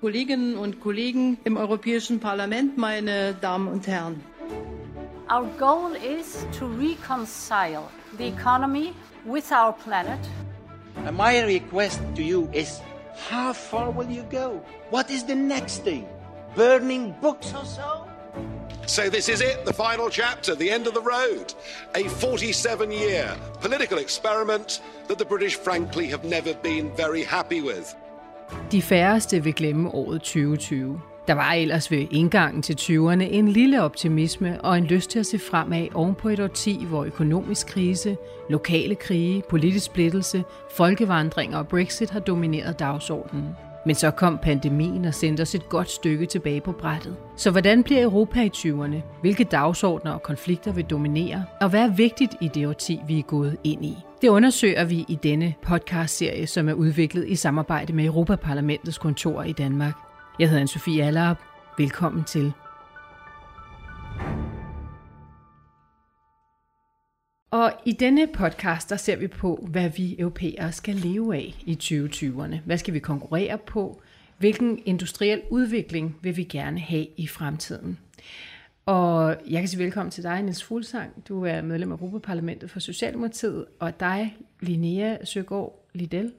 Kolleginnen und Kollegen im Europäischen Parlament, meine Damen und Herren. Our goal is to reconcile the economy with our planet. And my request to you is how far will you go? What is the next thing? Burning books or so? So this is it, the final chapter, the end of the road. A 47-year political experiment that the British frankly have never been very happy with. De færreste vil glemme året 2020. Der var ellers ved indgangen til 20'erne en lille optimisme og en lyst til at se fremad oven på et årti, hvor økonomisk krise, lokale krige, politisk splittelse, folkevandringer og Brexit har domineret dagsordenen. Men så kom pandemien og sendte os et godt stykke tilbage på brættet. Så hvordan bliver Europa i 20'erne? Hvilke dagsordner og konflikter vil dominere? Og hvad er vigtigt i det årti, vi er gået ind i? Det undersøger vi i denne podcastserie, som er udviklet i samarbejde med Europaparlamentets kontor i Danmark. Jeg hedder Anne-Sophie Allerup. Velkommen til. Og i denne podcast, der ser vi på, hvad vi europæere skal leve af i 2020'erne. Hvad skal vi konkurrere på? Hvilken industriel udvikling vil vi gerne have i fremtiden? Og jeg kan sige velkommen til dig, Niels Fuglsang. Du er medlem af Europaparlamentet for Socialdemokratiet, og dig, Linnea Søgaard Lidell,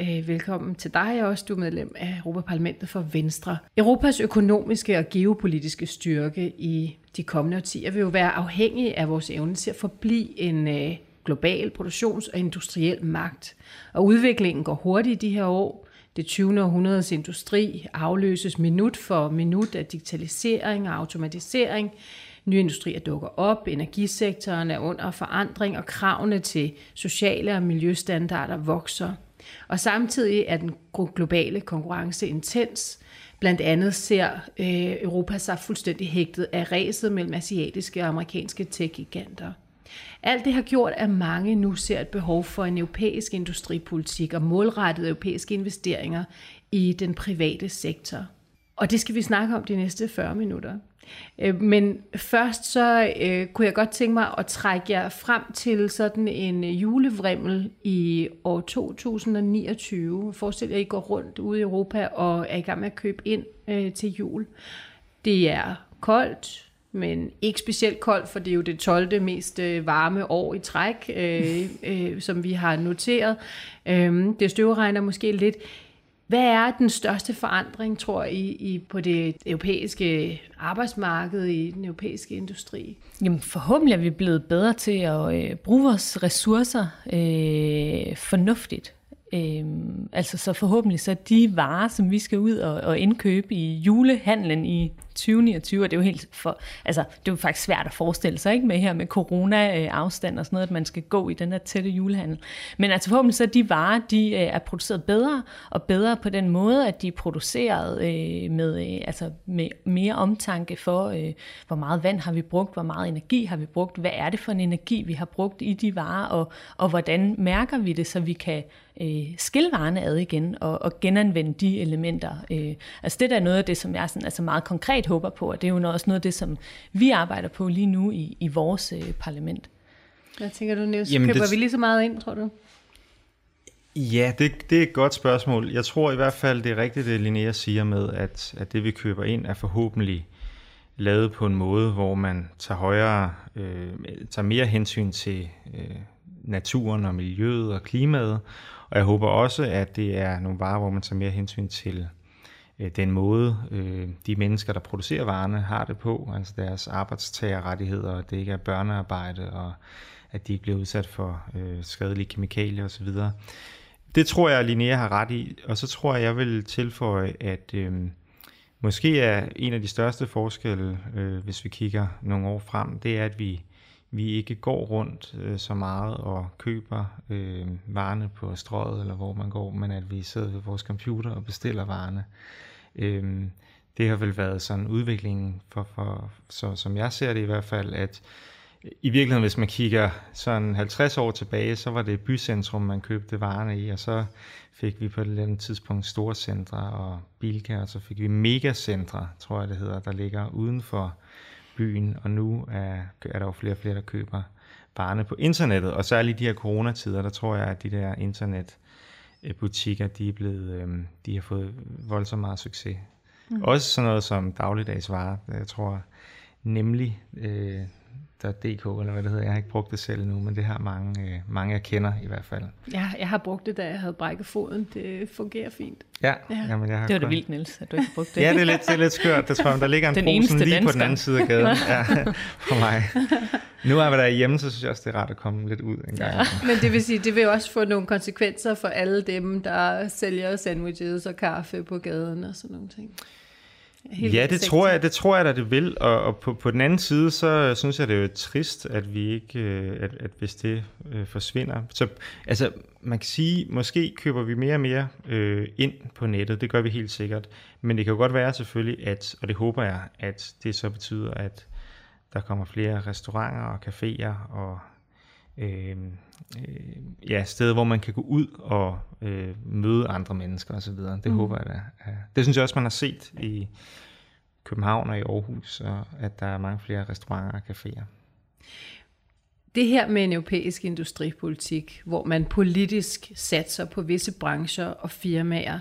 Øh, velkommen til dig også. Du er medlem af Europaparlamentet for Venstre. Europas økonomiske og geopolitiske styrke i de kommende årtier vil jo være afhængig af vores evne til at forblive en øh, global produktions- og industriel magt. Og udviklingen går hurtigt i de her år. Det 20. århundredes industri afløses minut for minut af digitalisering og automatisering. Nye industrier dukker op, energisektoren er under forandring, og kravene til sociale og miljøstandarder vokser. Og samtidig er den globale konkurrence intens. Blandt andet ser øh, Europa sig fuldstændig hægtet af ræset mellem asiatiske og amerikanske tech-giganter. Alt det har gjort, at mange nu ser et behov for en europæisk industripolitik og målrettede europæiske investeringer i den private sektor. Og det skal vi snakke om de næste 40 minutter. Øh, men først så øh, kunne jeg godt tænke mig at trække jer frem til sådan en julevrimmel i år 2029. Forestil jer, at I går rundt ude i Europa og er i gang med at købe ind øh, til jul. Det er koldt, men ikke specielt koldt, for det er jo det 12. mest øh, varme år i træk, øh, øh, som vi har noteret. Øh, det støvregner måske lidt. Hvad er den største forandring, tror I, i, på det europæiske arbejdsmarked, i den europæiske industri? Jamen forhåbentlig er vi blevet bedre til at øh, bruge vores ressourcer øh, fornuftigt. Øh, altså så forhåbentlig så de varer, som vi skal ud og, og indkøbe i julehandlen i 2029, og det er jo helt for, altså, det er jo faktisk svært at forestille sig, ikke, med her med corona-afstand og sådan noget, at man skal gå i den her tætte julehandel. Men altså forhåbentlig så de varer, de øh, er produceret bedre, og bedre på den måde, at de er produceret øh, med, øh, altså med mere omtanke for, hvor meget vand har vi brugt, hvor meget energi har vi brugt, hvad er det for en energi, vi har brugt i de varer, og, og hvordan mærker vi det, så vi kan øh, skille varerne ad igen, og, og genanvende de elementer. Øh, altså det der er noget af det, som jeg sådan, altså meget konkret konkret håber på, og det er jo også noget af det, som vi arbejder på lige nu i, i vores øh, parlament. Hvad tænker du, Niels? Jamen, Køber det... vi lige så meget ind, tror du? Ja, det, det er et godt spørgsmål. Jeg tror i hvert fald, det er rigtigt, det Linnea siger med, at, at det vi køber ind er forhåbentlig lavet på en måde, hvor man tager højere, øh, tager mere hensyn til øh, naturen og miljøet og klimaet. Og jeg håber også, at det er nogle varer, hvor man tager mere hensyn til øh, den måde, øh, de mennesker, der producerer varerne, har det på, altså deres arbejdstagerrettigheder, at det ikke er børnearbejde, og at de ikke bliver udsat for øh, skadelige kemikalier osv. Det tror jeg, Linnea har ret i, og så tror jeg, jeg vil tilføje, at øh, måske er en af de største forskelle, øh, hvis vi kigger nogle år frem, det er, at vi vi ikke går rundt øh, så meget og køber øh, varerne på strøget, eller hvor man går, men at vi sidder ved vores computer og bestiller varerne. Øh, det har vel været sådan en udvikling, for, for, så, som jeg ser det i hvert fald, at i virkeligheden, hvis man kigger sådan 50 år tilbage, så var det bycentrum, man købte varerne i, og så fik vi på et eller andet tidspunkt store centre og bilkær, og så fik vi megacentre, tror jeg det hedder, der ligger uden for byen, og nu er, er der jo flere og flere, der køber varerne på internettet, og særligt i de her coronatider, der tror jeg, at de der internet øh, butikker, de, er blevet, øh, de har fået voldsomt meget succes. Mm. Også sådan noget som dagligdagsvarer. Jeg tror nemlig, øh, DK, eller hvad det hedder. Jeg har ikke brugt det selv nu, men det har mange, øh, mange jeg kender i hvert fald. Ja, jeg har brugt det, da jeg havde brækket foden. Det fungerer fint. Ja, ja. Jamen, jeg har Det var da vildt, Niels, at du ikke brugte det. Ja, det er lidt, det er lidt skørt. Det tror jeg, der ligger en Den pose eneste lige på dansker. den anden side af gaden ja, for mig. Nu er vi der hjemme, så synes jeg også, det er rart at komme lidt ud en gang. Ja. Men det vil sige, det vil også få nogle konsekvenser for alle dem, der sælger sandwiches og kaffe på gaden og sådan nogle ting. Hele Ja, det tror jeg, det tror jeg da, det vil. Og, og på, på den anden side, så synes jeg, det er jo trist, at vi ikke, øh, at, at hvis det øh, forsvinder. Så altså, man kan sige, måske køber vi mere og mere øh, ind på nettet. Det gør vi helt sikkert. Men det kan jo godt være selvfølgelig, at, og det håber jeg, at det så betyder, at der kommer flere restauranter og caféer og øh, øh, ja, steder, hvor man kan gå ud og øh, møde andre mennesker osv. Det mm. håber jeg da. Ja. Det synes jeg også, man har set i København og i Aarhus, og at der er mange flere restauranter og caféer. Det her med en europæisk industripolitik, hvor man politisk satser på visse brancher og firmaer,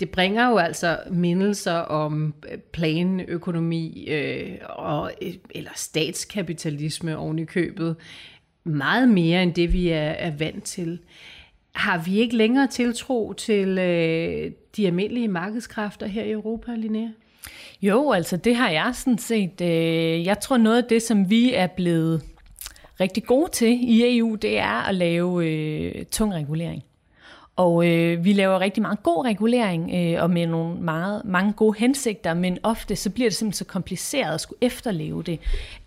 det bringer jo altså mindelser om øh, planøkonomi øh, og, øh, eller statskapitalisme oven i købet. Meget mere end det, vi er, er vant til. Har vi ikke længere tiltro til øh, de almindelige markedskræfter her i Europa, Linnea? Jo, altså det har jeg sådan set. Øh, jeg tror noget af det, som vi er blevet rigtig gode til i EU, det er at lave øh, tung regulering. Og øh, vi laver rigtig meget god regulering, øh, og med nogle meget, mange gode hensigter, men ofte så bliver det simpelthen så kompliceret at skulle efterleve det,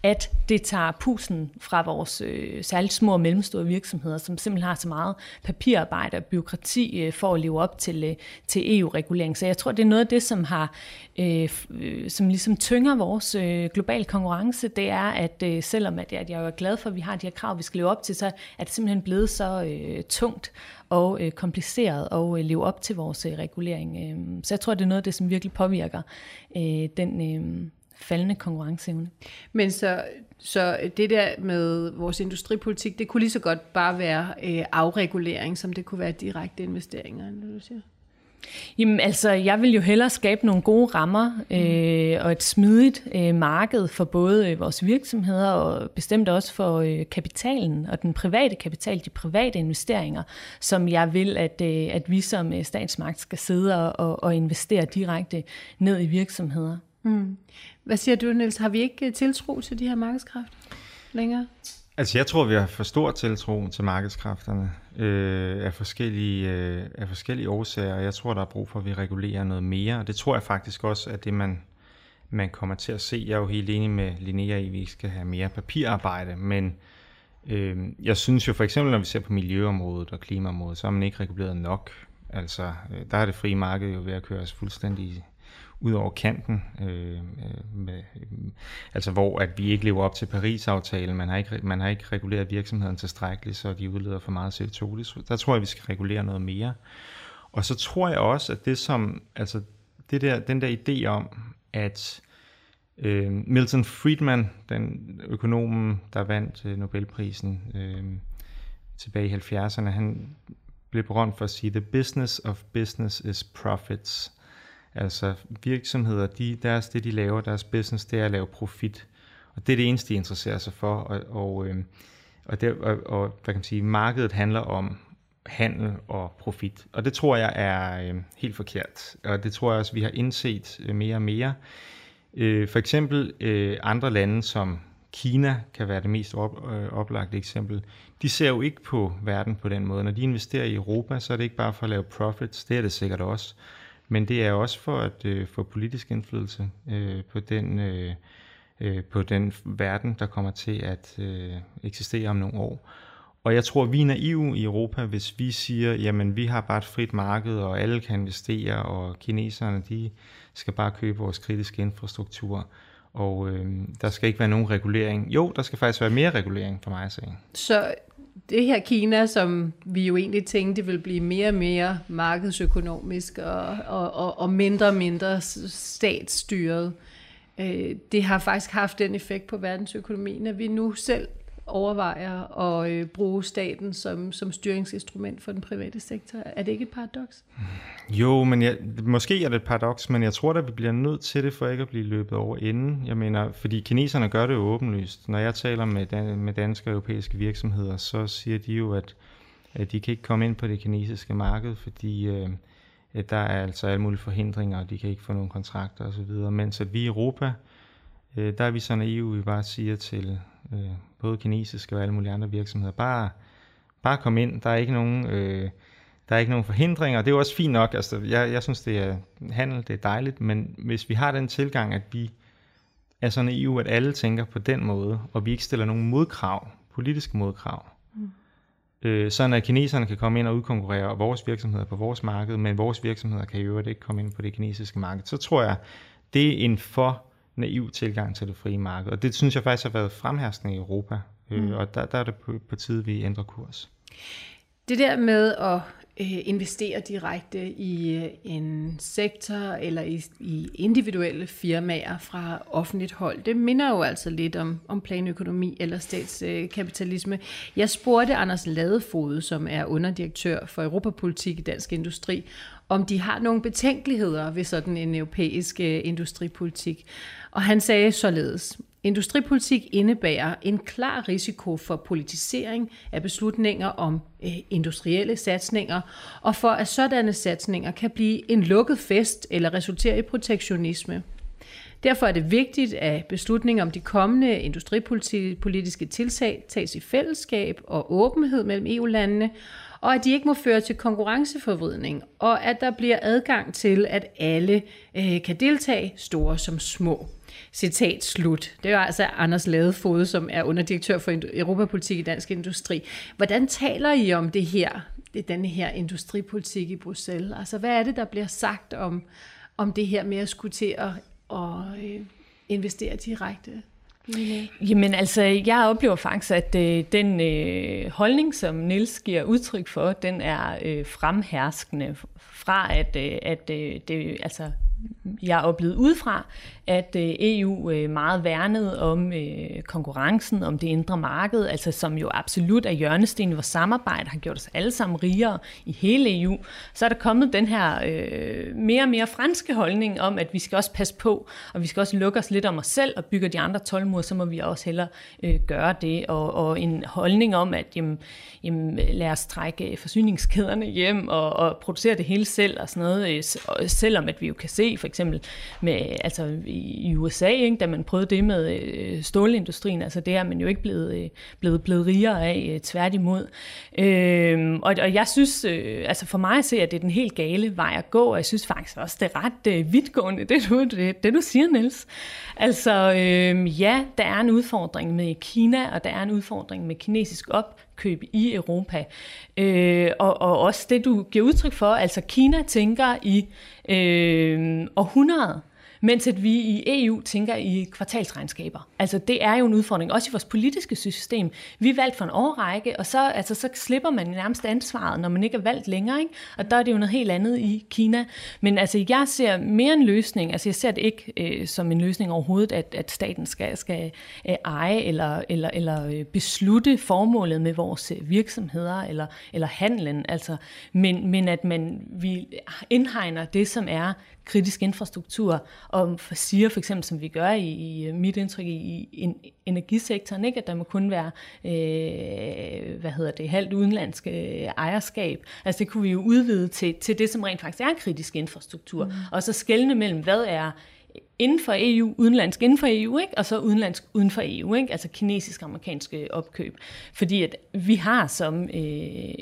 at det tager pusen fra vores øh, særligt små og mellemstore virksomheder, som simpelthen har så meget papirarbejde og byråkrati øh, for at leve op til, øh, til EU-regulering. Så jeg tror, det er noget af det, som har øh, øh, som ligesom tynger vores øh, globale konkurrence, det er, at øh, selvom at, at jeg er glad for, at vi har de her krav, vi skal leve op til, så er det simpelthen blevet så øh, tungt og øh, kompliceret og øh, leve op til vores øh, regulering. Øh, så jeg tror, det er noget af det, som virkelig påvirker øh, den øh, faldende konkurrenceevne. Men så, så det der med vores industripolitik, det kunne lige så godt bare være øh, afregulering, som det kunne være direkte investeringer, eller du siger? Jamen altså, jeg vil jo hellere skabe nogle gode rammer øh, og et smidigt øh, marked for både øh, vores virksomheder og bestemt også for øh, kapitalen og den private kapital, de private investeringer, som jeg vil, at, øh, at vi som øh, statsmagt skal sidde og, og investere direkte ned i virksomheder. Mm. Hvad siger du, Niels? Har vi ikke øh, tiltro til de her markedskræfter længere? Altså jeg tror, vi har for stor tiltro til markedskræfterne øh, af, forskellige, øh, af forskellige årsager, og jeg tror, der er brug for, at vi regulerer noget mere, og det tror jeg faktisk også, at det man, man kommer til at se. Jeg er jo helt enig med Linnea i, at vi ikke skal have mere papirarbejde, men øh, jeg synes jo for eksempel, når vi ser på miljøområdet og klimaområdet, så har man ikke reguleret nok. Altså, øh, der er det frie marked jo ved at køre os fuldstændig ud over kanten, øh, øh med, øh, altså hvor at vi ikke lever op til Paris-aftalen, man har ikke, man har ikke reguleret virksomheden tilstrækkeligt, så de udleder for meget CO2. Der tror jeg, vi skal regulere noget mere. Og så tror jeg også, at det som, altså det der, den der idé om, at øh, Milton Friedman, den økonomen, der vandt øh, Nobelprisen øh, tilbage i 70'erne, han blev berømt for at sige, the business of business is profits. Altså virksomheder, de, deres, det de laver, deres business, det er at lave profit. Og det er det eneste, de interesserer sig for. Og, og, øh, og, det, og, og hvad kan man sige, markedet handler om handel og profit. Og det tror jeg er øh, helt forkert. Og det tror jeg også, vi har indset øh, mere og mere. Øh, for eksempel øh, andre lande som Kina kan være det mest op, øh, oplagte eksempel. De ser jo ikke på verden på den måde. Når de investerer i Europa, så er det ikke bare for at lave profits, det er det sikkert også. Men det er også for at øh, få politisk indflydelse øh, på den øh, øh, på den verden, der kommer til at øh, eksistere om nogle år. Og jeg tror, vi er naive i Europa, hvis vi siger, jamen vi har bare et frit marked, og alle kan investere, og kineserne, de skal bare købe vores kritiske infrastruktur, og øh, der skal ikke være nogen regulering. Jo, der skal faktisk være mere regulering for mig at sige. Så det her Kina, som vi jo egentlig tænkte vil blive mere og mere markedsøkonomisk og, og, og, og mindre og mindre statsstyret, øh, det har faktisk haft den effekt på verdensøkonomien, at vi nu selv overvejer at øh, bruge staten som, som styringsinstrument for den private sektor. Er det ikke et paradoks? Jo, men jeg, måske er det et paradoks, men jeg tror, at vi bliver nødt til det, for ikke at blive løbet over inden. Jeg mener, fordi kineserne gør det jo åbenlyst. Når jeg taler med, dan- med danske og europæiske virksomheder, så siger de jo, at, at de kan ikke komme ind på det kinesiske marked, fordi øh, at der er altså alle mulige forhindringer, og de kan ikke få nogle kontrakter osv. Mens at vi i Europa, øh, der er vi så naive, vi bare siger til øh, både kinesiske og alle mulige andre virksomheder, bare, bare kom ind, der er ikke nogen... Øh, der er ikke nogen forhindringer, det er jo også fint nok. Altså, jeg, jeg synes, det er handel, det er dejligt, men hvis vi har den tilgang, at vi er sådan i EU, at alle tænker på den måde, og vi ikke stiller nogen modkrav, politiske modkrav, mm. øh, sådan at kineserne kan komme ind og udkonkurrere vores virksomheder på vores marked, men vores virksomheder kan i øvrigt ikke komme ind på det kinesiske marked, så tror jeg, det er en for naiv tilgang til det frie marked, og det synes jeg faktisk har været fremherskende i Europa, øh, mm. og der, der er det på, på tide, vi ændrer kurs. Det der med at øh, investere direkte i øh, en sektor eller i, i individuelle firmaer fra offentligt hold, det minder jo altså lidt om, om planøkonomi eller statskapitalisme. Jeg spurgte Anders Ladefod, som er underdirektør for Europapolitik i Dansk Industri, om de har nogle betænkeligheder ved sådan en europæisk øh, industripolitik. Og han sagde således, Industripolitik indebærer en klar risiko for politisering af beslutninger om øh, industrielle satsninger, og for at sådanne satsninger kan blive en lukket fest eller resultere i protektionisme. Derfor er det vigtigt, at beslutninger om de kommende industripolitiske tiltag tages i fællesskab og åbenhed mellem EU-landene, og at de ikke må føre til konkurrenceforvridning, og at der bliver adgang til, at alle øh, kan deltage, store som små. Citat slut. Det er altså Anders Ladefod, som er underdirektør for Europapolitik i Dansk Industri. Hvordan taler I om det her, det den her industripolitik i Bruxelles? Altså, hvad er det, der bliver sagt om, om det her med at skulle til at, at øh, investere direkte? Jamen altså, jeg oplever faktisk, at øh, den øh, holdning, som Nils giver udtryk for, den er øh, fremherskende. Fra, at, øh, at øh, det, altså, jeg er udefra, at øh, EU øh, meget værnede om øh, konkurrencen, om det indre marked, altså som jo absolut er hjørnesten i vores samarbejde, har gjort os alle sammen rigere i hele EU. Så er der kommet den her øh, mere og mere franske holdning om, at vi skal også passe på, og vi skal også lukke os lidt om os selv og bygge de andre tolvmure, så må vi også hellere øh, gøre det. Og, og en holdning om, at jamen, jamen, lad os trække forsyningskæderne hjem og, og producere det hele selv og sådan noget, øh, selvom at vi jo kan se for eksempel med, altså i USA, ikke, da man prøvede det med øh, stålindustrien, altså det er man jo ikke blevet, øh, blevet, blevet rigere af, øh, tværtimod. Øh, og, og jeg synes, øh, altså for mig at se, at det er den helt gale vej at gå, og jeg synes faktisk også, det er ret øh, vidtgående, det du, det, det du siger, Niels. Altså øh, ja, der er en udfordring med Kina, og der er en udfordring med kinesisk op opkøb i Europa. Øh, og, og også det, du giver udtryk for, altså Kina tænker i øh, århundrede mens at vi i EU tænker i kvartalsregnskaber. Altså det er jo en udfordring, også i vores politiske system. Vi er valgt for en årrække, og så, altså, så slipper man nærmest ansvaret, når man ikke er valgt længere. Ikke? Og der er det jo noget helt andet i Kina. Men altså, jeg ser mere en løsning, altså jeg ser det ikke øh, som en løsning overhovedet, at, at staten skal, skal øh, eje eller, eller, eller øh, beslutte formålet med vores øh, virksomheder eller, eller handlen. Altså, men, men at man vi indhegner det, som er kritisk infrastruktur, og siger for eksempel, som vi gør i, i mit indtryk i, i energisektoren, ikke? at der må kun være øh, hvad hedder det, halvt udenlandsk øh, ejerskab. Altså det kunne vi jo udvide til, til det, som rent faktisk er kritisk infrastruktur, mm. og så skælne mellem, hvad er inden for EU, udenlandsk inden for EU, ikke? og så udenlandsk uden for EU, ikke? altså kinesisk-amerikanske opkøb. Fordi at vi har som øh,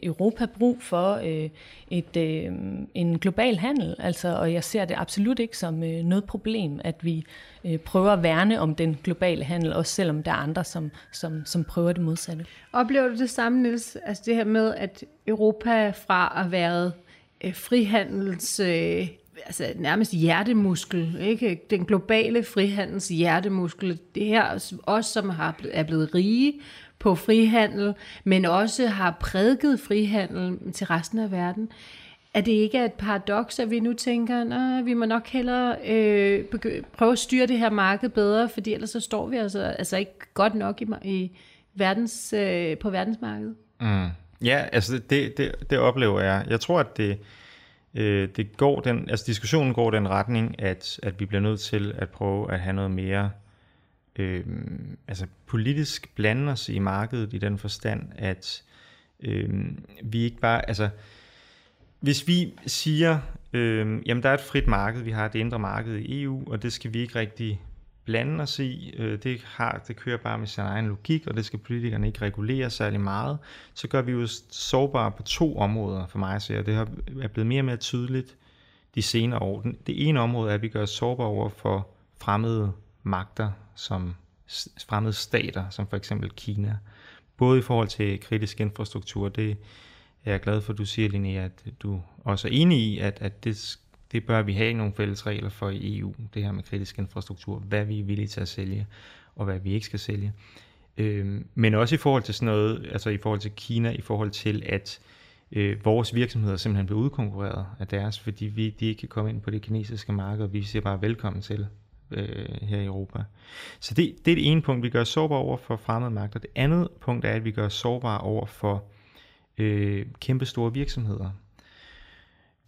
Europa brug for øh, et, øh, en global handel, altså, og jeg ser det absolut ikke som øh, noget problem, at vi øh, prøver at værne om den globale handel, også selvom der er andre, som, som, som prøver det modsatte. Oplever du det samme, Niels? Altså det her med, at Europa fra at være øh, frihandels... Øh, altså nærmest hjertemuskel, ikke? Den globale frihandels hjertemuskel. Det her os, som har, er blevet rige på frihandel, men også har prædiket frihandel til resten af verden. Er det ikke et paradoks, at vi nu tænker, at vi må nok hellere øh, prøve at styre det her marked bedre, fordi ellers så står vi altså, altså ikke godt nok i, i verdens, øh, på verdensmarkedet? Mm. Ja, altså det, det, det oplever jeg. Jeg tror, at det, øh, det går den, altså diskussionen går den retning, at, at vi bliver nødt til at prøve at have noget mere øh, altså politisk blande os i markedet i den forstand, at øh, vi ikke bare, altså hvis vi siger, øh, jamen der er et frit marked, vi har det indre marked i EU, og det skal vi ikke rigtig blande os i, øh, det, har, det kører bare med sin egen logik, og det skal politikerne ikke regulere særlig meget, så gør vi jo sårbare på to områder for mig så se, det det er blevet mere og mere tydeligt de senere år. Det ene område er, at vi gør os sårbare over for fremmede magter, som fremmede stater, som for eksempel Kina. Både i forhold til kritisk infrastruktur, det er jeg glad for, at du siger, Linnea, at du også er enig i, at, at det, det bør vi have nogle fælles regler for i EU, det her med kritisk infrastruktur, hvad vi er villige til at sælge, og hvad vi ikke skal sælge. Øh, men også i forhold til sådan noget, altså i forhold til Kina, i forhold til at øh, vores virksomheder simpelthen bliver udkonkurreret af deres, fordi vi, de ikke kan komme ind på det kinesiske marked, og vi siger bare velkommen til øh, her i Europa. Så det, det er det ene punkt, vi gør sårbare over for fremmede magter. Det andet punkt er, at vi gør sårbare over for øh, kæmpe store virksomheder.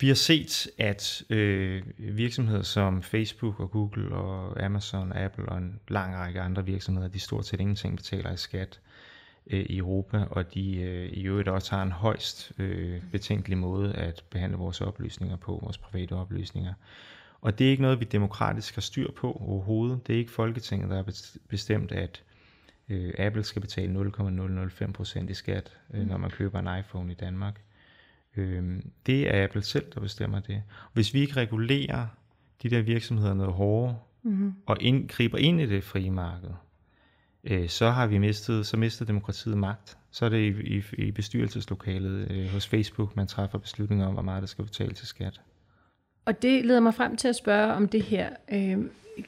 Vi har set, at øh, virksomheder som Facebook og Google og Amazon, Apple og en lang række andre virksomheder, de stort set ingenting betaler i skat øh, i Europa, og de øh, i øvrigt også har en højst øh, betænkelig måde at behandle vores oplysninger på, vores private oplysninger. Og det er ikke noget, vi demokratisk har styr på overhovedet. Det er ikke Folketinget, der har bestemt, at øh, Apple skal betale 0,005% i skat, øh, når man køber en iPhone i Danmark. Øh, det er Apple selv, der bestemmer det. Hvis vi ikke regulerer de der virksomheder noget hårdere, mm-hmm. og ind, griber ind i det frie marked, øh, så har vi mistet, så mister demokratiet magt. Så er det i, i, i bestyrelseslokalet øh, hos Facebook, man træffer beslutninger om, hvor meget der skal betale til skat. Og det leder mig frem til at spørge om det her. Øh,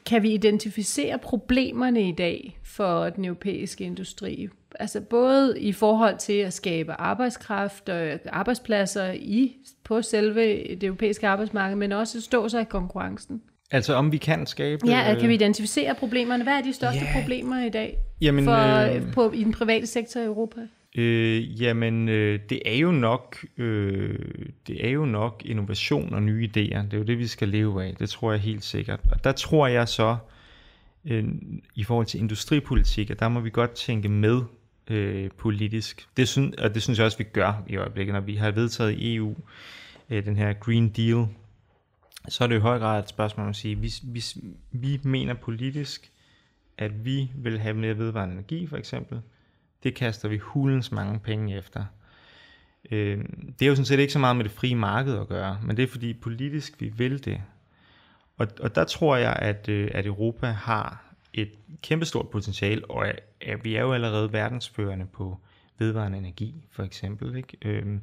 kan vi identificere problemerne i dag for den europæiske industri? Altså både i forhold til at skabe arbejdskraft og arbejdspladser i på selve det europæiske arbejdsmarked, men også stå sig i konkurrencen. Altså om vi kan skabe... Ja, kan vi identificere problemerne? Hvad er de største yeah. problemer i dag Jamen, for, øh, på, i den private sektor i Europa? Øh, jamen, øh, det er jo nok øh, det er jo nok innovation og nye idéer. Det er jo det, vi skal leve af. Det tror jeg helt sikkert. Og der tror jeg så, øh, i forhold til industripolitik, at der må vi godt tænke med øh, politisk. Det synes, og det synes jeg også, vi gør i øjeblikket, når vi har vedtaget i EU øh, den her Green Deal. Så er det i høj grad et spørgsmål om at sige, hvis, hvis vi mener politisk, at vi vil have mere vedvarende energi for eksempel, det kaster vi hulens mange penge efter. Øh, det er jo sådan set ikke så meget med det frie marked at gøre, men det er fordi politisk vi vil det. Og, og der tror jeg, at, øh, at Europa har et kæmpestort potentiale, og at vi er jo allerede verdensførende på vedvarende energi, for eksempel. Ikke? Øhm,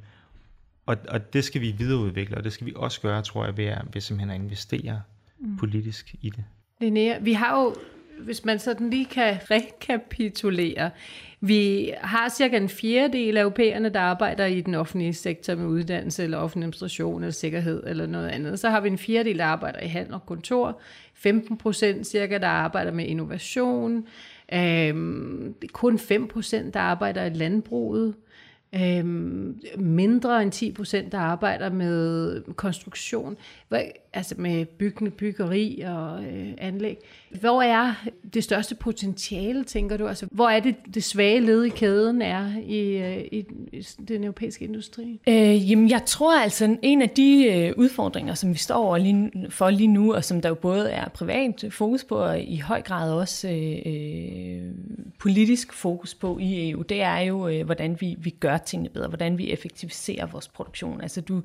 og, og det skal vi videreudvikle, og det skal vi også gøre, tror jeg, ved, at, ved simpelthen at investere mm. politisk i det. Linnea, vi har jo hvis man sådan lige kan rekapitulere. Vi har cirka en fjerdedel af europæerne, der arbejder i den offentlige sektor med uddannelse eller offentlig administration eller sikkerhed eller noget andet. Så har vi en fjerdedel, der arbejder i handel og kontor. 15 procent cirka, der arbejder med innovation. Øhm, kun 5 procent, der arbejder i landbruget. Øhm, mindre end 10 procent, der arbejder med konstruktion, altså med byggende byggeri og øh, anlæg. Hvor er det største potentiale, tænker du? Altså, hvor er det, det svage led i kæden er i, øh, i, den europæiske industri? Øh, jamen, jeg tror altså, en af de øh, udfordringer, som vi står over lige, for lige nu, og som der jo både er privat fokus på, og i høj grad også øh, øh politisk fokus på i EU, det er jo, øh, hvordan vi, vi gør tingene bedre, hvordan vi effektiviserer vores produktion. Altså, du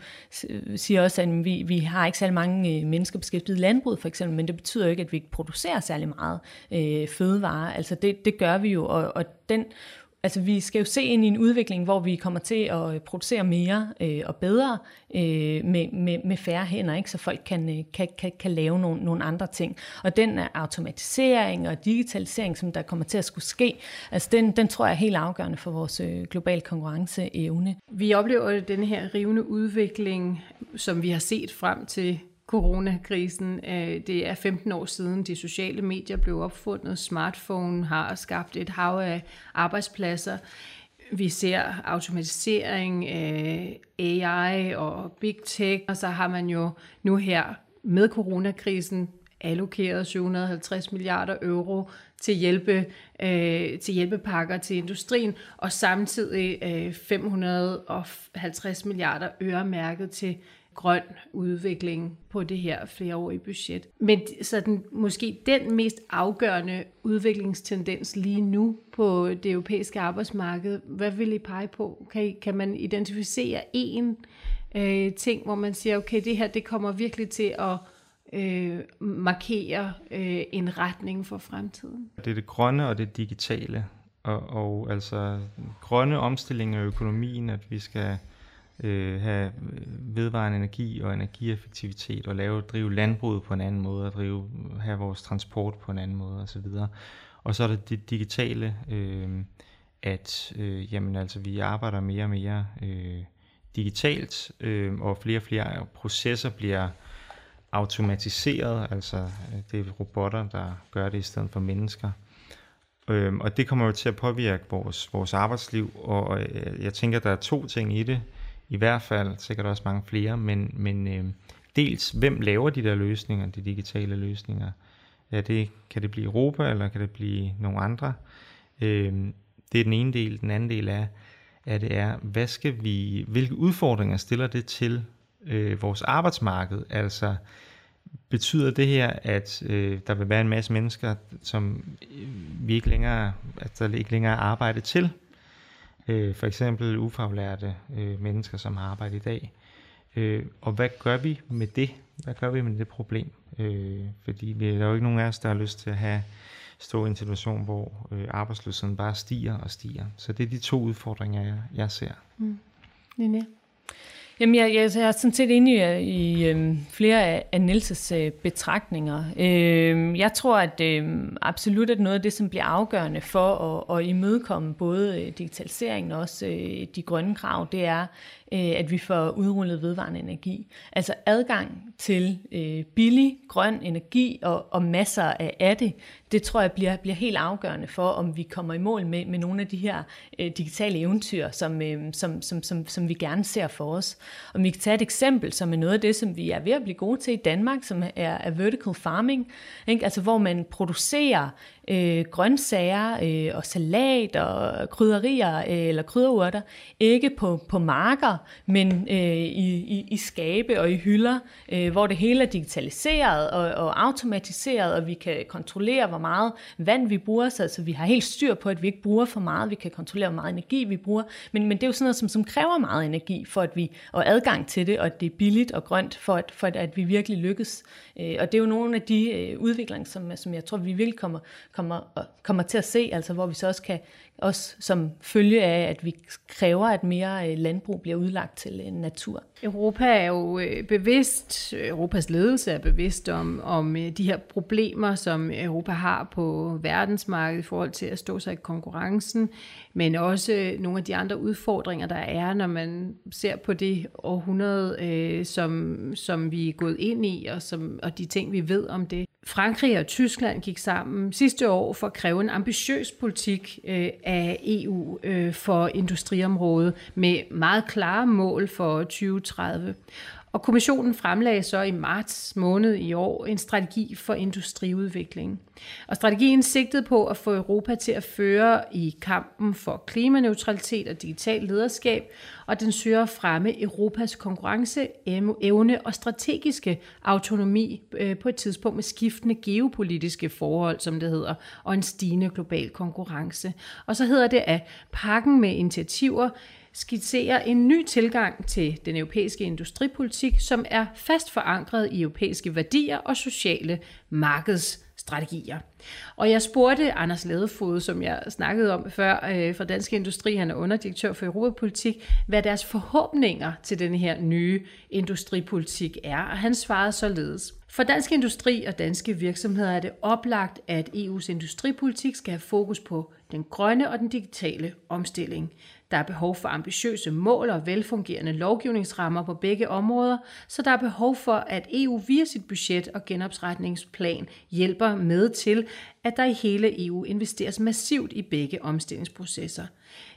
siger også, at vi, vi har ikke særlig mange øh, mennesker beskæftiget i landbruget for eksempel, men det betyder jo ikke, at vi ikke producerer særlig meget øh, fødevarer. Altså det, det gør vi jo, og, og den altså vi skal jo se ind i en udvikling, hvor vi kommer til at øh, producere mere øh, og bedre øh, med, med, med færre hænder, ikke? så folk kan, øh, kan, kan, kan lave nogle, nogle andre ting. Og den øh, automatisering og digitalisering, som der kommer til at skulle ske, altså den, den tror jeg er helt afgørende for vores øh, globale konkurrenceevne. Vi oplever den her rivende udvikling, som vi har set frem til coronakrisen. Øh, det er 15 år siden, de sociale medier blev opfundet. Smartphone har skabt et hav af arbejdspladser. Vi ser automatisering, øh, AI og big tech, og så har man jo nu her med coronakrisen allokeret 750 milliarder euro til, hjælpe, øh, til hjælpepakker til industrien, og samtidig øh, 550 milliarder øremærket til grøn udvikling på det her flereårige budget. Men sådan, måske den mest afgørende udviklingstendens lige nu på det europæiske arbejdsmarked, hvad vil I pege på? Kan, I, kan man identificere en øh, ting, hvor man siger, okay, det her det kommer virkelig til at øh, markere øh, en retning for fremtiden? Det er det grønne og det digitale. Og, og altså grønne omstilling af økonomien, at vi skal øh, have øh, vedvarende energi og energieffektivitet og lave, drive landbruget på en anden måde og drive, have vores transport på en anden måde osv. Og så er der det digitale, øh, at øh, jamen, altså, vi arbejder mere og mere øh, digitalt, øh, og flere og flere processer bliver automatiseret, altså øh, det er robotter, der gør det i stedet for mennesker. Øhm, og det kommer jo til at påvirke vores, vores arbejdsliv, og øh, jeg tænker, der er to ting i det i hvert fald, sikkert også mange flere, men, men øh, dels, hvem laver de der løsninger, de digitale løsninger? Ja, det, kan det blive Europa, eller kan det blive nogle andre? Øh, det er den ene del. Den anden del er, at det er, hvad skal vi, hvilke udfordringer stiller det til øh, vores arbejdsmarked? Altså, betyder det her, at øh, der vil være en masse mennesker, som øh, vi ikke længere, at der ikke længere er arbejde til? Øh, for eksempel ufaglærte øh, mennesker, som har arbejde i dag. Øh, og hvad gør vi med det? Hvad gør vi med det problem? Øh, fordi vi, der er jo ikke nogen af os, der har lyst til at have stå i en situation, hvor øh, arbejdsløsheden bare stiger og stiger. Så det er de to udfordringer, jeg, jeg ser. Mm. Linnea? Jamen, jeg, jeg, jeg er sådan set enig øh, i, i øh, flere af, af Nielses øh, betragtninger. Øh, jeg tror, at øh, absolut at noget af det, som bliver afgørende for at, at imødekomme både øh, digitaliseringen og også øh, de grønne krav, det er, øh, at vi får udrullet vedvarende energi. Altså adgang til øh, billig grøn energi og, og masser af, af det, det tror jeg bliver, bliver helt afgørende for, om vi kommer i mål med, med nogle af de her øh, digitale eventyr, som, øh, som, som, som, som vi gerne ser for os. Og vi kan tage et eksempel, som er noget af det, som vi er ved at blive gode til i Danmark, som er, er vertical farming, ikke? altså hvor man producerer øh, grøntsager øh, og salat og krydderier øh, eller krydderurter, ikke på, på marker, men øh, i, i, i skabe og i hylder, øh, hvor det hele er digitaliseret og, og automatiseret, og vi kan kontrollere, hvor meget vand vi bruger, så altså, vi har helt styr på, at vi ikke bruger for meget, vi kan kontrollere, hvor meget energi vi bruger, men, men det er jo sådan noget, som, som kræver meget energi, for at vi, og adgang til det, og at det er billigt og grønt, for at, for at, at vi virkelig lykkes. Øh, og det er jo nogle af de øh, udviklinger, som, som jeg tror, vi virkelig kommer, kommer, kommer til at se, altså hvor vi så også kan, også som følge af, at vi kræver, at mere øh, landbrug bliver udlagt til øh, natur. Europa er jo øh, bevidst, Europas ledelse er bevidst om, om øh, de her problemer, som Europa har på verdensmarkedet i forhold til at stå sig i konkurrencen, men også øh, nogle af de andre udfordringer, der er, når man ser på det århundrede, som, som vi er gået ind i, og, som, og de ting, vi ved om det. Frankrig og Tyskland gik sammen sidste år for at kræve en ambitiøs politik øh, af EU øh, for industriområdet med meget klare mål for 2030. Og kommissionen fremlagde så i marts måned i år en strategi for industriudvikling. Og strategien sigtede på at få Europa til at føre i kampen for klimaneutralitet og digital lederskab, og den søger at fremme Europas konkurrenceevne og strategiske autonomi øh, på et tidspunkt med skiftende geopolitiske forhold, som det hedder, og en stigende global konkurrence. Og så hedder det, at pakken med initiativer skitserer en ny tilgang til den europæiske industripolitik, som er fast forankret i europæiske værdier og sociale markedsstrategier. Og jeg spurgte Anders Ladefod, som jeg snakkede om før øh, fra Dansk Industri, han er underdirektør for Europapolitik, hvad deres forhåbninger til den her nye industripolitik er, og han svarede således. For dansk industri og danske virksomheder er det oplagt, at EU's industripolitik skal have fokus på den grønne og den digitale omstilling. Der er behov for ambitiøse mål og velfungerende lovgivningsrammer på begge områder, så der er behov for, at EU via sit budget og genopretningsplan hjælper med til, at der i hele EU investeres massivt i begge omstillingsprocesser.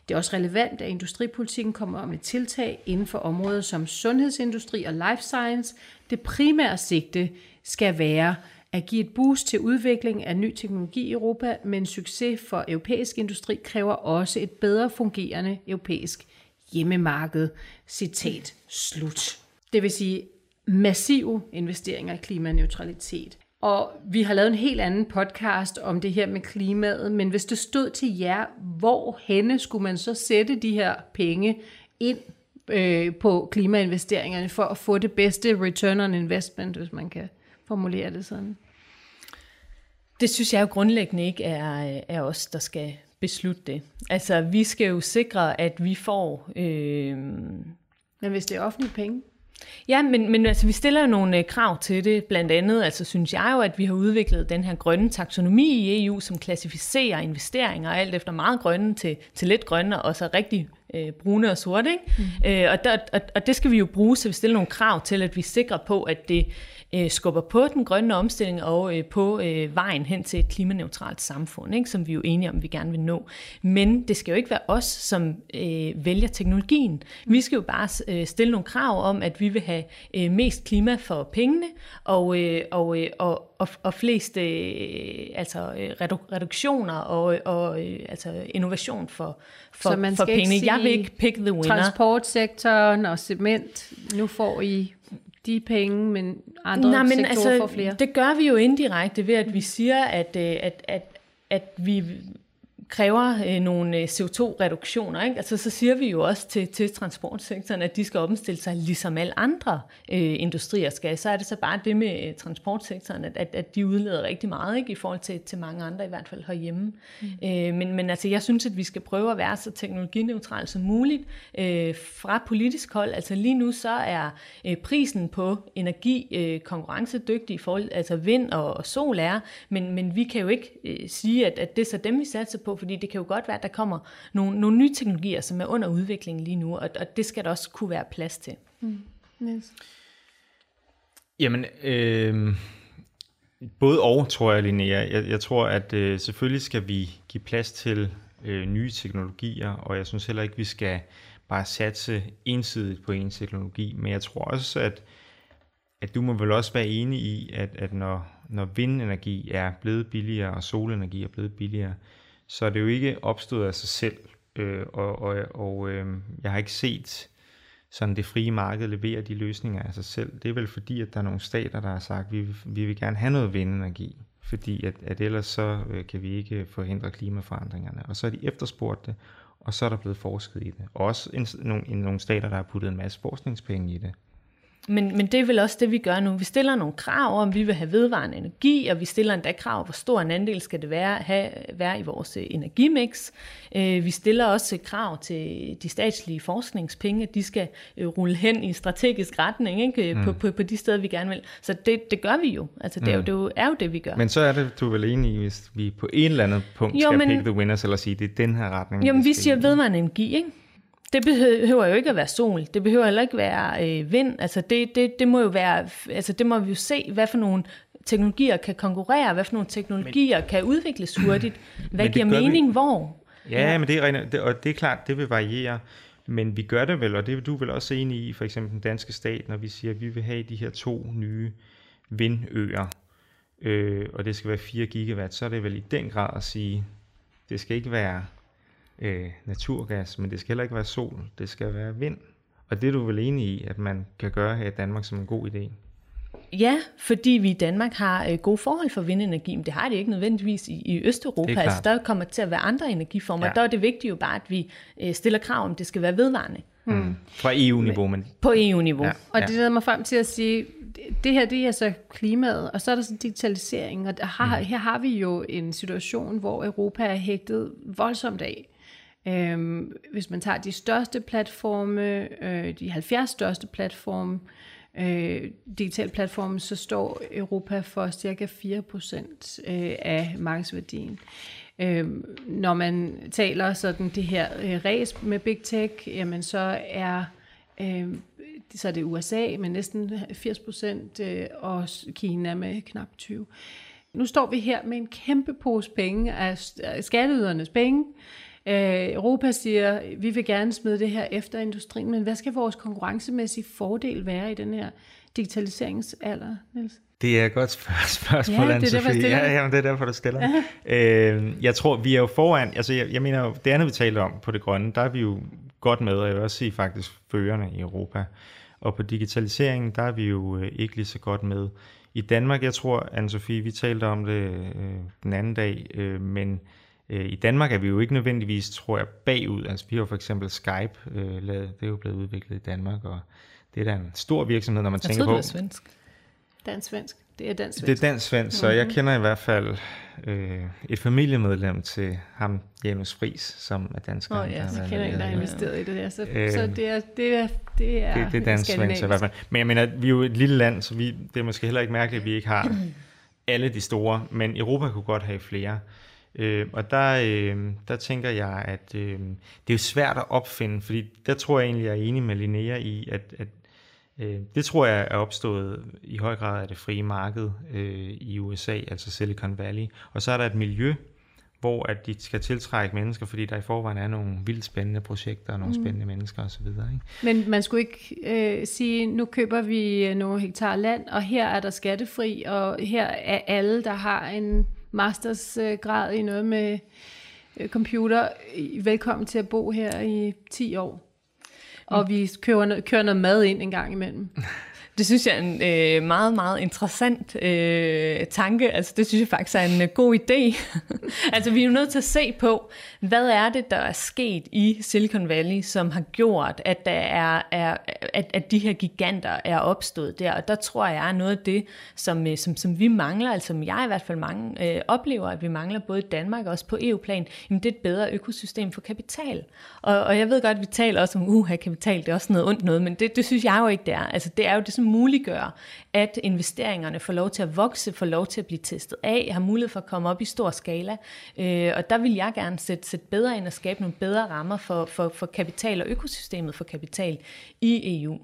Det er også relevant, at industripolitikken kommer med tiltag inden for områder som sundhedsindustri og life science. Det primære sigte skal være at give et boost til udvikling af ny teknologi i Europa, men succes for europæisk industri kræver også et bedre fungerende europæisk hjemmemarked. Citat slut. Det vil sige massive investeringer i klimaneutralitet. Og vi har lavet en helt anden podcast om det her med klimaet, men hvis det stod til jer, hvor henne skulle man så sætte de her penge ind øh, på klimainvesteringerne for at få det bedste return on investment, hvis man kan formulere det sådan? Det synes jeg jo grundlæggende ikke er, er os, der skal beslutte det. Altså, vi skal jo sikre, at vi får... Øh... Men hvis det er offentlige penge? Ja, men, men altså, vi stiller jo nogle øh, krav til det. Blandt andet, altså, synes jeg jo, at vi har udviklet den her grønne taksonomi i EU, som klassificerer investeringer alt efter meget grønne til, til lidt grønne, og så rigtig øh, brune og sorte. Ikke? Mm. Øh, og, der, og, og det skal vi jo bruge, så vi stiller nogle krav til, at vi er sikre på, at det øh, skubber på den grønne omstilling og øh, på øh, vejen hen til et klimaneutralt samfund, ikke? som vi er jo enige om, vi gerne vil nå. Men det skal jo ikke være os, som øh, vælger teknologien. Vi skal jo bare øh, stille nogle krav om, at vi vil have øh, mest klima for pengene og, øh, og, øh, og, og, og flest øh, altså, øh, redu- reduktioner og, og øh, altså innovation for, for, Så man for. Ikke Jeg vil ikke pick the winner. Transportsektoren og cement, nu får I de penge, men andre Nej, men sektorer altså, får flere. Det gør vi jo indirekte ved, at vi siger, at, øh, at, at, at vi kræver øh, nogle øh, CO2-reduktioner. Ikke? Altså, så siger vi jo også til, til transportsektoren, at de skal omstille sig ligesom alle andre øh, industrier skal. Så er det så bare det med øh, transportsektoren, at, at, at de udleder rigtig meget ikke? i forhold til, til mange andre, i hvert fald herhjemme. Mm. Øh, men, men altså, jeg synes, at vi skal prøve at være så teknologineutrale som muligt øh, fra politisk hold. Altså lige nu så er øh, prisen på energi øh, konkurrencedygtig i forhold altså vind og, og sol er, men, men vi kan jo ikke øh, sige, at, at det er så dem, vi satser på, fordi det kan jo godt være, at der kommer nogle, nogle nye teknologier, som er under udvikling lige nu, og, og det skal der også kunne være plads til. Mm. Yes. Jamen, øh, både og, tror jeg, Linnea. Jeg, jeg tror, at øh, selvfølgelig skal vi give plads til øh, nye teknologier, og jeg synes heller ikke, vi skal bare satse ensidigt på en teknologi, men jeg tror også, at, at du må vel også være enig i, at, at når, når vindenergi er blevet billigere, og solenergi er blevet billigere, så er det jo ikke opstået af sig selv. Øh, og og, og øh, jeg har ikke set sådan det frie marked levere de løsninger af sig selv. Det er vel fordi, at der er nogle stater, der har sagt, at vi, vi vil gerne have noget vindenergi, fordi at, at ellers så øh, kan vi ikke forhindre klimaforandringerne. Og så er de efterspurgt det, og så er der blevet forsket i det. Også en, nogle, en, nogle stater, der har puttet en masse forskningspenge i det. Men, men det er vel også det, vi gør nu. Vi stiller nogle krav om, vi vil have vedvarende energi, og vi stiller endda krav, hvor stor en andel skal det være, have, være i vores øh, energimix. Øh, vi stiller også krav til de statslige forskningspenge, at de skal øh, rulle hen i strategisk retning ikke? Mm. På, på, på de steder, vi gerne vil. Så det, det gør vi jo. Altså, det, mm. er jo, det er jo det, vi gør. Men så er det, du er vel enig i, hvis vi på en eller anden punkt jo, skal men, pick the winners, eller sige, det er den her retning. Jo, men vi siger vedvarende energi, ikke? Det behøver jo ikke at være sol. Det behøver heller ikke være øh, vind. Altså det, det, det må jo være, altså det må vi jo se, hvad for nogle teknologier kan konkurrere, hvad for nogle teknologier men, kan udvikles hurtigt, hvad giver mening vi, hvor. Ja, ja, men det er, rent, det, og det er klart, det vil variere, men vi gør det vel, og det vil du vel også enig i, for eksempel den danske stat, når vi siger, at vi vil have de her to nye vindøer, øh, og det skal være 4 gigawatt, så er det vel i den grad at sige, det skal ikke være øh, naturgas, men det skal heller ikke være sol, det skal være vind. Og det er du vel enig i, at man kan gøre her i Danmark som en god idé? Ja, fordi vi i Danmark har øh, gode forhold for vindenergi, men det har det ikke nødvendigvis i, i Østeuropa. Altså, der kommer til at være andre energiformer. Ja. Der er det vigtigt jo bare, at vi øh, stiller krav om, det skal være vedvarende. Mm. Fra EU-niveau, men... På EU-niveau. Ja. Og det leder mig frem til at sige, det her det er så klimaet, og så er der så digitalisering, og der har, mm. her har vi jo en situation, hvor Europa er hægtet voldsomt af Øhm, hvis man tager de største platforme, øh, de 70 største platforme, øh, digitale platforme, så står Europa for cirka 4% øh, af markedsværdien. Øh, når man taler sådan det her øh, ræs med Big Tech, jamen så er, øh, så er det USA med næsten 80 procent, øh, og Kina med knap 20. Nu står vi her med en kæmpe pose penge af skatteydernes penge. Øh, Europa siger, vi vil gerne smide det her efter industrien, men hvad skal vores konkurrencemæssige fordel være i den her digitaliseringsalder, Niels? Det er et godt spørgsmål, ja, det er Anne-Sophie. Ja, jamen, det er derfor, du stiller. øh, jeg tror, vi er jo foran, altså jeg, jeg mener jo, det andet, vi talte om på det grønne, der er vi jo godt med, og jeg vil også sige faktisk førende i Europa. Og på digitaliseringen, der er vi jo øh, ikke lige så godt med. I Danmark, jeg tror, anne-Sophie, vi talte om det øh, den anden dag, øh, men øh, i Danmark er vi jo ikke nødvendigvis, tror jeg, bagud. Altså vi har for eksempel Skype, øh, lavet, det er jo blevet udviklet i Danmark, og det er da en stor virksomhed, når man jeg tænker på... Jeg det er svensk. Dansk-svensk. Det er dansk-svensk. Det er dansk-svensk, så mm-hmm. jeg kender i hvert fald øh, et familiemedlem til ham, Janus Friis, som er dansker. Åh oh, ja, så kender jeg en, der har investeret i det der. Så, øh, så det er, det er, det er, det, det er dansk-svensk i hvert fald. Men jeg mener, vi er jo et lille land, så vi, det er måske heller ikke mærkeligt, at vi ikke har alle de store, men Europa kunne godt have flere. Øh, og der, øh, der tænker jeg, at øh, det er jo svært at opfinde, fordi der tror jeg egentlig, jeg er enig med Linnea i, at, at øh, det tror jeg er opstået i høj grad af det frie marked øh, i USA, altså Silicon Valley. Og så er der et miljø, hvor at de skal tiltrække mennesker, fordi der i forvejen er nogle vildt spændende projekter og nogle mm. spændende mennesker osv. Ikke? Men man skulle ikke øh, sige, nu køber vi nogle hektar land, og her er der skattefri, og her er alle, der har en mastersgrad i noget med øh, computer, velkommen til at bo her i 10 år. Og vi kører, kører noget mad ind en gang imellem. Det synes jeg er en øh, meget, meget interessant øh, tanke. Altså, det synes jeg faktisk er en øh, god idé. altså, vi er jo nødt til at se på, hvad er det, der er sket i Silicon Valley, som har gjort, at, der er, er, at, at de her giganter er opstået der. Og der tror jeg er noget af det, som, øh, som, som vi mangler, altså som jeg i hvert fald mange, øh, oplever, at vi mangler både i Danmark og også på EU-plan, jamen det er et bedre økosystem for kapital. Og, og jeg ved godt, at vi taler også om, uha, kapital, det er også noget ondt noget, men det, det synes jeg jo ikke, det er. Altså, det er jo det, som muliggør, at investeringerne får lov til at vokse, får lov til at blive testet af, har mulighed for at komme op i stor skala. Øh, og der vil jeg gerne sætte, sætte bedre ind og skabe nogle bedre rammer for, for, for kapital og økosystemet for kapital i EU.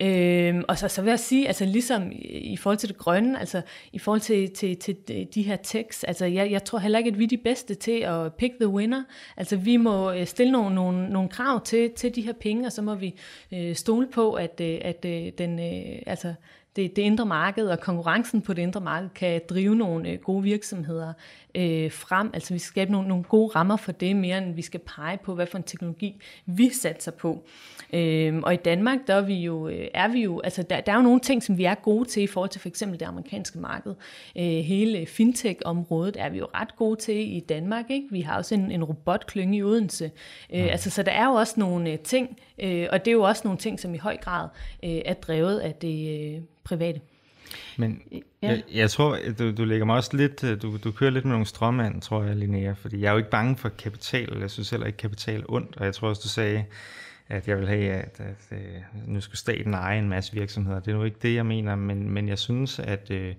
Øh, og så, så vil jeg sige, altså ligesom i forhold til det grønne, altså i forhold til, til, til de her techs, altså jeg, jeg tror heller ikke, at vi er de bedste til at pick the winner. Altså vi må øh, stille nogle, nogle, nogle krav til, til de her penge, og så må vi øh, stole på, at, øh, at øh, den, øh, altså det, det indre marked og konkurrencen på det indre marked kan drive nogle øh, gode virksomheder øh, frem. Altså vi skal skabe nogle, nogle gode rammer for det, mere end vi skal pege på, hvad for en teknologi vi satser på. Øh, og i Danmark, der er vi jo, øh, er vi jo altså der, der er jo nogle ting, som vi er gode til i forhold til for eksempel det amerikanske marked. Øh, hele fintech-området er vi jo ret gode til i Danmark. Ikke? Vi har også en, en robotklynge i Odense. Øh, altså, så der er jo også nogle øh, ting, øh, og det er jo også nogle ting, som i høj grad øh, er drevet af det øh, private. Men ja. jeg, jeg tror, du, du lægger mig også lidt, øh, du, du kører lidt med nogle strømmand, tror jeg, Linnea, fordi jeg er jo ikke bange for kapital, jeg synes heller ikke kapital er ondt, og jeg tror også, du sagde, at jeg vil have, at, at, at øh, nu skal staten eje en masse virksomheder. Det er nu ikke det, jeg mener, men, men jeg synes, at, øh,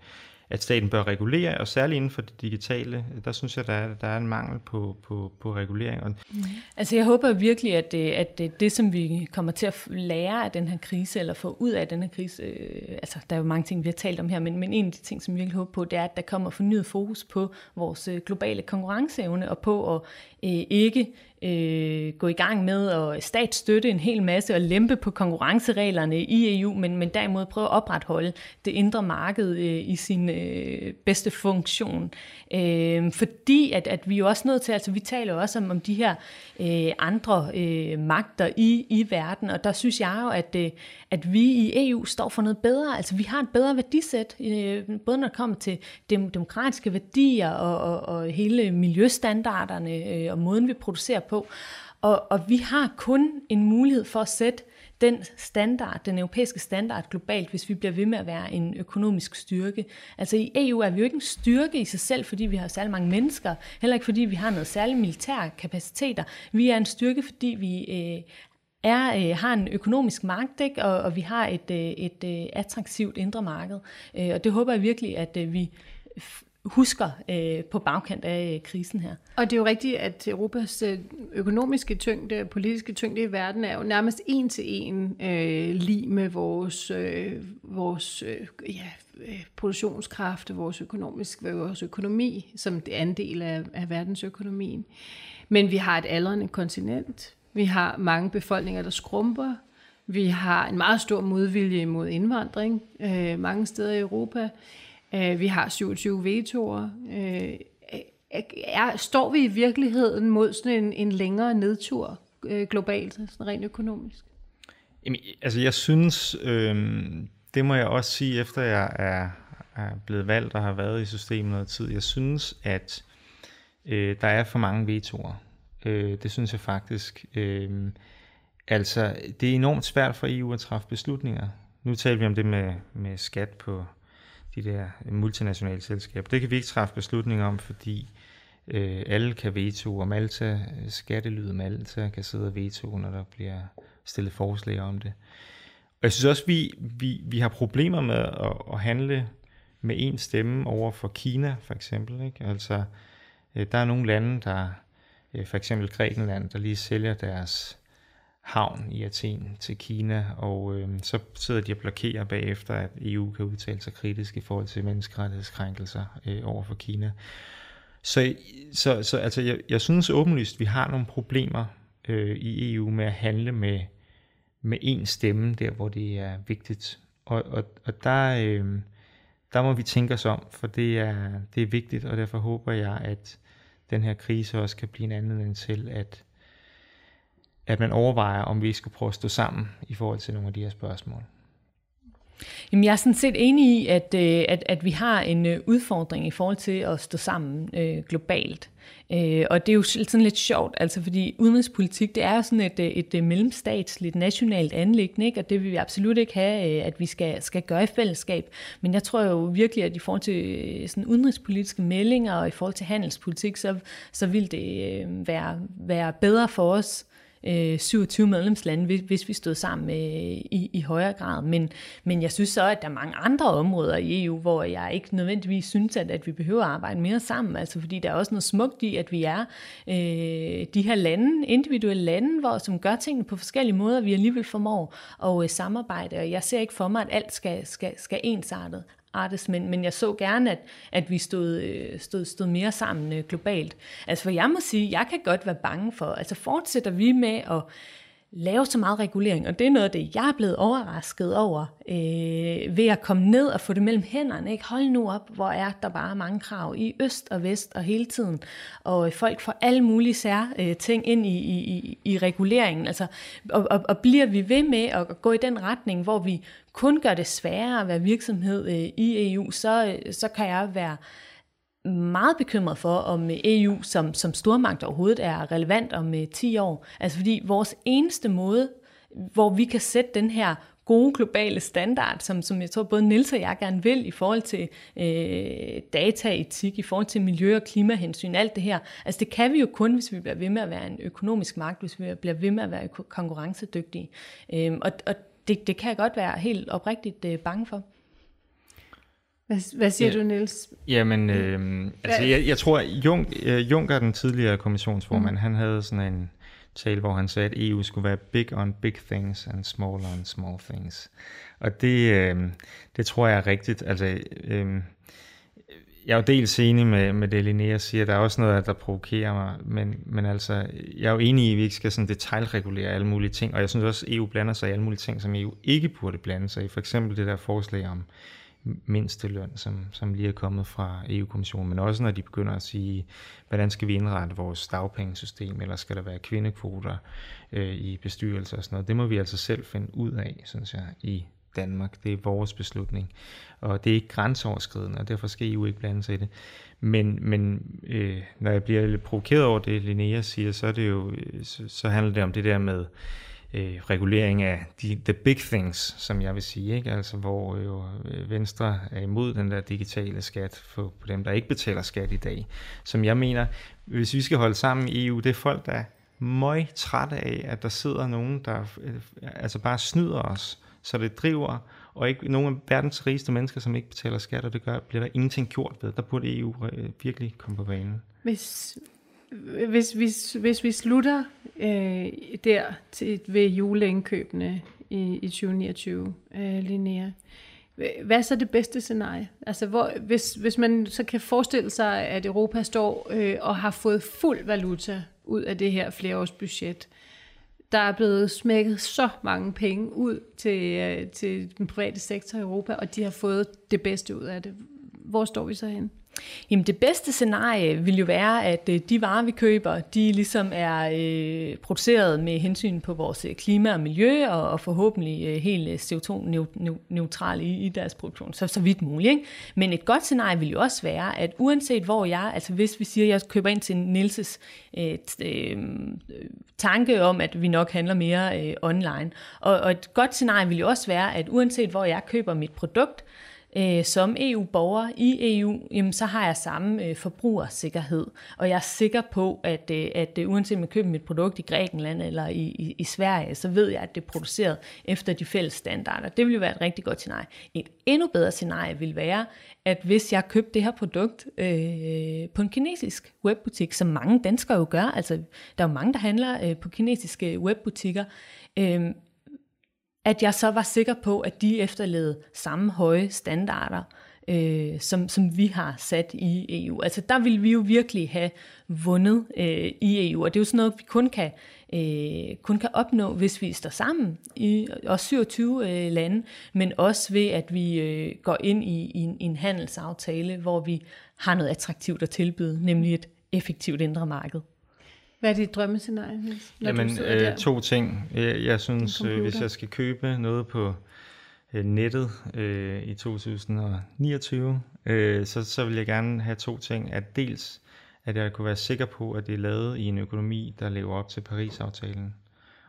at staten bør regulere, og særligt inden for det digitale, der synes jeg, der er, der er en mangel på, på, på regulering. Mm. Altså jeg håber virkelig, at det, at det, det, som vi kommer til at lære af den her krise, eller få ud af den her krise, øh, altså der er jo mange ting, vi har talt om her, men, men en af de ting, som jeg virkelig håber på, det er, at der kommer fornyet fokus på vores øh, globale konkurrenceevne, og på at øh, ikke øh, gå i gang med at statsstøtte en hel masse og lempe på konkurrencereglerne i EU, men, men derimod prøve at opretholde det indre marked øh, i sin øh, bedste funktion. Øh, fordi at, at vi er jo også nødt til, altså vi taler jo også om, om de her øh, andre øh, magter i, i verden, og der synes jeg jo, at, øh, at vi i EU står for noget bedre. Altså vi har et bedre værdisæt, øh, både når det kommer til dem, demokratiske værdier og, og, og hele miljøstandarderne øh, og måden vi producerer på. Og, og vi har kun en mulighed for at sætte den standard, den europæiske standard globalt, hvis vi bliver ved med at være en økonomisk styrke. Altså i EU er vi jo ikke en styrke i sig selv, fordi vi har særlig mange mennesker, heller ikke fordi vi har noget særligt militær kapaciteter. Vi er en styrke, fordi vi øh, er, øh, har en økonomisk magt, ikke? Og, og vi har et, øh, et, et øh, attraktivt indre marked. Øh, og det håber jeg virkelig, at øh, vi husker øh, på bagkant af øh, krisen her. Og det er jo rigtigt, at Europas øh, økonomiske tyngde, politiske tyngde i verden er jo nærmest en til en øh, lige med vores, øh, vores øh, ja, øh, produktionskraft, vores, økonomisk, vores økonomi, som det andel af, af verdensøkonomien. Men vi har et aldrende kontinent. Vi har mange befolkninger, der skrumper. Vi har en meget stor modvilje mod indvandring øh, mange steder i Europa. Øh, vi har 27 vetoer. Øh, er, står vi i virkeligheden mod sådan en, en længere nedtur øh, globalt, sådan rent økonomisk? Jamen, altså jeg synes, øh, det må jeg også sige, efter jeg er, er blevet valgt og har været i systemet noget tid, jeg synes, at øh, der er for mange vetoer. Øh, det synes jeg faktisk. Øh, altså, det er enormt svært for EU at træffe beslutninger. Nu taler vi om det med, med skat på de der øh, multinationale selskaber. Det kan vi ikke træffe beslutning om, fordi øh, alle kan veto, og Malta, øh, skattelyd Malta kan sidde og veto, når der bliver stillet forslag om det. Og jeg synes også, vi, vi, vi har problemer med at, at handle med en stemme over for Kina, for eksempel. Ikke? Altså, øh, der er nogle lande, der, øh, for eksempel Grækenland, der lige sælger deres havn i Athen til Kina, og øh, så sidder de og blokerer bagefter, at EU kan udtale sig kritisk i forhold til menneskerettighedskrænkelser øh, over for Kina. Så, så, så altså, jeg, jeg synes åbenlyst, at vi har nogle problemer øh, i EU med at handle med, med én stemme, der hvor det er vigtigt. Og, og, og der, øh, der må vi tænke os om, for det er, det er vigtigt, og derfor håber jeg, at den her krise også kan blive en anledning til, at at man overvejer, om vi skal prøve at stå sammen i forhold til nogle af de her spørgsmål. Jamen, jeg er sådan set enig i, at, øh, at, at vi har en øh, udfordring i forhold til at stå sammen øh, globalt. Øh, og det er jo sådan lidt sjovt, altså fordi udenrigspolitik, det er jo sådan et, øh, et, et mellemstatsligt, nationalt anlæggende, ikke? og det vil vi absolut ikke have, at vi skal, skal gøre i fællesskab. Men jeg tror jo virkelig, at i forhold til sådan udenrigspolitiske meldinger og i forhold til handelspolitik, så, så vil det være, være bedre for os, Øh, 27 medlemslande, hvis, hvis vi stod sammen øh, i, i højere grad. Men, men jeg synes så, at der er mange andre områder i EU, hvor jeg ikke nødvendigvis synes, at, at vi behøver at arbejde mere sammen. Altså fordi der er også noget smukt i, at vi er øh, de her lande, individuelle lande, hvor, som gør tingene på forskellige måder, vi alligevel formår at øh, samarbejde. Og jeg ser ikke for mig, at alt skal, skal, skal ensartet artist, men, men jeg så gerne, at, at vi stod, øh, stod, stod mere sammen øh, globalt. Altså for jeg må sige, jeg kan godt være bange for, altså fortsætter vi med at lave så meget regulering, og det er noget af det, jeg er blevet overrasket over, øh, ved at komme ned og få det mellem hænderne. Ikke? Hold nu op, hvor er der bare mange krav i øst og vest og hele tiden, og folk får alle mulige sær øh, ting ind i, i, i reguleringen. Altså, og, og, og bliver vi ved med at gå i den retning, hvor vi kun gør det sværere at være virksomhed øh, i EU, så, øh, så kan jeg være meget bekymret for, om EU som, som stormagt overhovedet er relevant om øh, 10 år. Altså fordi vores eneste måde, hvor vi kan sætte den her gode globale standard, som, som jeg tror både Nils og jeg gerne vil i forhold til øh, dataetik, i forhold til miljø- og klimahensyn, alt det her. Altså det kan vi jo kun, hvis vi bliver ved med at være en økonomisk magt, hvis vi bliver ved med at være konkurrencedygtige. Øh, og og det, det kan jeg godt være helt oprigtigt øh, bange for. Hvad, hvad siger ja, du, Niels? Jamen, øh, altså, jeg, jeg tror, Jung, øh, Juncker, den tidligere kommissionsformand, mm. han havde sådan en tale, hvor han sagde, at EU skulle være big on big things and small on small things. Og det, øh, det tror jeg er rigtigt. Altså, øh, jeg er jo dels enig med, med det, Linnea siger. Der er også noget, der provokerer mig. Men, men altså, jeg er jo enig i, at vi ikke skal sådan detaljregulere alle mulige ting. Og jeg synes også, at EU blander sig i alle mulige ting, som EU ikke burde blande sig i. For eksempel det der forslag om mindsteløn, som, som lige er kommet fra EU-kommissionen, men også når de begynder at sige, hvordan skal vi indrette vores dagpengesystem, eller skal der være kvindekvoter øh, i bestyrelser og sådan noget. Det må vi altså selv finde ud af, synes jeg, i Danmark. Det er vores beslutning, og det er ikke grænseoverskridende, og derfor skal EU ikke blande sig i det. Men, men øh, når jeg bliver lidt provokeret over det, Linnea siger, så, er det jo, øh, så, så handler det om det der med, øh, regulering af de the big things, som jeg vil sige, ikke? Altså hvor øh, jo øh, Venstre er imod den der digitale skat for, på dem, der ikke betaler skat i dag. Som jeg mener, hvis vi skal holde sammen i EU, det er folk, der er møg trætte af, at der sidder nogen, der øh, altså bare snyder os, så det driver og ikke nogen af verdens rigeste mennesker, som ikke betaler skat, og det gør, bliver der ingenting gjort ved. Der burde EU øh, virkelig komme på banen. Hvis, hvis, hvis, hvis vi slutter øh, der til, ved juleindkøbene i, i 2029, øh, Linnea, hvad er så det bedste scenarie? Altså, hvor, hvis, hvis man så kan forestille sig, at Europa står øh, og har fået fuld valuta ud af det her flereårsbudget, der er blevet smækket så mange penge ud til, øh, til den private sektor i Europa, og de har fået det bedste ud af det. Hvor står vi så henne? Jamen det bedste scenarie vil jo være, at øh, de varer, vi køber, de ligesom er øh, produceret med hensyn på vores øh, klima og miljø, og, og forhåbentlig øh, helt øh, CO2-neutrale i, i deres produktion, så, så vidt muligt. Ikke? Men et godt scenarie vil jo også være, at uanset hvor jeg, altså hvis vi siger, at jeg køber ind til Nilses øh, øh, tanke om, at vi nok handler mere øh, online, og, og et godt scenarie vil jo også være, at uanset hvor jeg køber mit produkt, øh, Øh, som EU-borger i EU, jamen, så har jeg samme øh, forbrugersikkerhed. Og jeg er sikker på, at, øh, at øh, uanset om jeg køber mit produkt i Grækenland eller i, i, i Sverige, så ved jeg, at det er produceret efter de fælles standarder. Det ville jo være et rigtig godt scenarie. Et endnu bedre scenarie vil være, at hvis jeg købte det her produkt øh, på en kinesisk webbutik, som mange danskere jo gør, altså der er jo mange, der handler øh, på kinesiske webbutikker, øh, at jeg så var sikker på, at de efterlevede samme høje standarder, øh, som, som vi har sat i EU. Altså der vil vi jo virkelig have vundet øh, i EU, og det er jo sådan noget, vi kun kan, øh, kun kan opnå, hvis vi står sammen i os 27 øh, lande, men også ved, at vi øh, går ind i, i, en, i en handelsaftale, hvor vi har noget attraktivt at tilbyde, nemlig et effektivt indre marked. Hvad er dit drømmescenarie, Niels? Jamen, øh, to ting. Jeg, jeg synes, øh, hvis jeg skal købe noget på øh, nettet øh, i 2029, øh, så, så vil jeg gerne have to ting. At dels, at jeg kunne være sikker på, at det er lavet i en økonomi, der lever op til Paris-aftalen.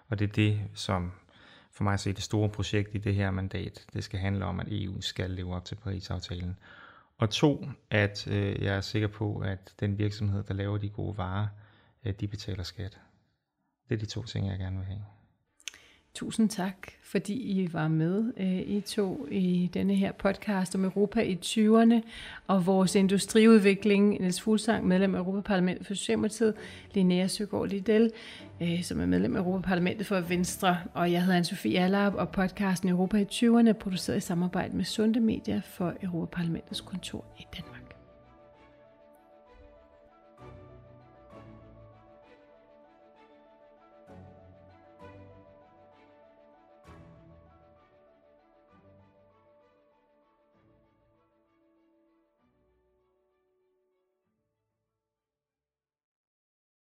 Og det er det, som for mig at se det store projekt i det her mandat. Det skal handle om, at EU skal leve op til Paris-aftalen. Og to, at øh, jeg er sikker på, at den virksomhed, der laver de gode varer, de betaler skat. Det er de to ting, jeg gerne vil have. Tusind tak, fordi I var med, øh, I to, i denne her podcast om Europa i 20'erne, og vores industriudvikling. Niels Fuglsang, medlem af Europaparlamentet for Socialdemokratiet, Linnea Søgaard Liddell, øh, som er medlem af Europaparlamentet for Venstre, og jeg hedder Anne-Sophie Allarp, og podcasten Europa i 20'erne er produceret i samarbejde med Sunde Media for Europaparlamentets kontor i Danmark.